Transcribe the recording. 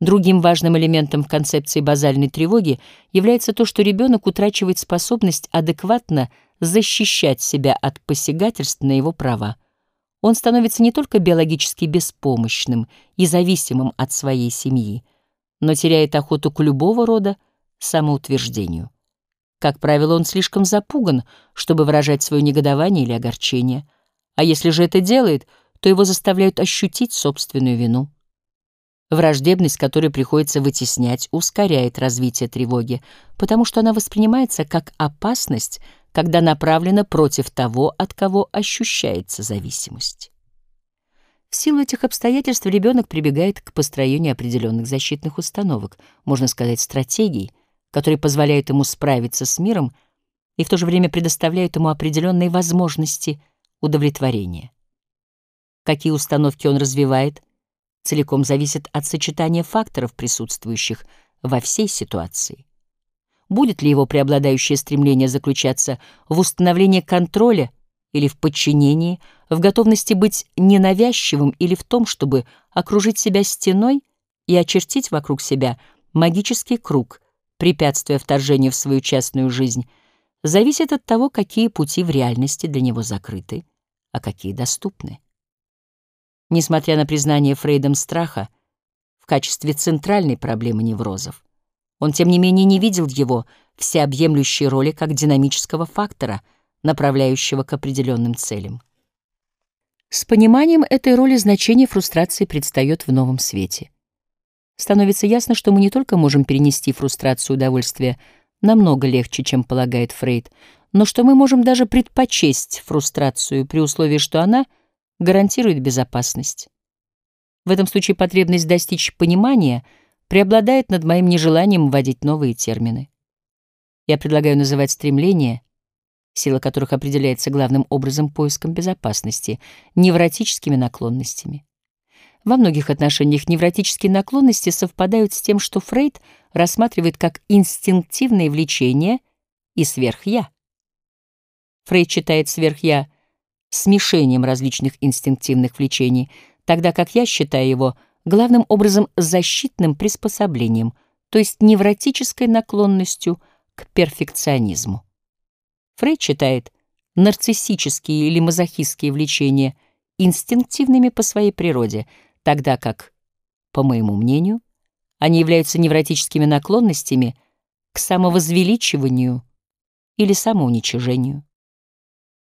Другим важным элементом в концепции базальной тревоги является то, что ребенок утрачивает способность адекватно защищать себя от посягательств на его права. Он становится не только биологически беспомощным и зависимым от своей семьи, но теряет охоту к любого рода самоутверждению. Как правило, он слишком запуган, чтобы выражать свое негодование или огорчение. А если же это делает, то его заставляют ощутить собственную вину. Враждебность, которую приходится вытеснять, ускоряет развитие тревоги, потому что она воспринимается как опасность, когда направлена против того, от кого ощущается зависимость. В силу этих обстоятельств ребенок прибегает к построению определенных защитных установок, можно сказать, стратегий, которые позволяют ему справиться с миром и в то же время предоставляют ему определенные возможности удовлетворения. Какие установки он развивает — целиком зависит от сочетания факторов, присутствующих во всей ситуации. Будет ли его преобладающее стремление заключаться в установлении контроля или в подчинении, в готовности быть ненавязчивым или в том, чтобы окружить себя стеной и очертить вокруг себя магический круг, препятствуя вторжению в свою частную жизнь, зависит от того, какие пути в реальности для него закрыты, а какие доступны. Несмотря на признание Фрейдом страха в качестве центральной проблемы неврозов, он, тем не менее, не видел его всеобъемлющей роли как динамического фактора, направляющего к определенным целям. С пониманием этой роли значение фрустрации предстает в новом свете. Становится ясно, что мы не только можем перенести фрустрацию удовольствия намного легче, чем полагает Фрейд, но что мы можем даже предпочесть фрустрацию при условии, что она — гарантирует безопасность. В этом случае потребность достичь понимания преобладает над моим нежеланием вводить новые термины. Я предлагаю называть стремления, сила которых определяется главным образом поиском безопасности, невротическими наклонностями. Во многих отношениях невротические наклонности совпадают с тем, что Фрейд рассматривает как инстинктивное влечение и сверхя. Фрейд считает сверхя смешением различных инстинктивных влечений, тогда как я считаю его главным образом защитным приспособлением, то есть невротической наклонностью к перфекционизму. Фрейд считает нарциссические или мазохистские влечения инстинктивными по своей природе, тогда как, по моему мнению, они являются невротическими наклонностями к самовозвеличиванию или самоуничижению.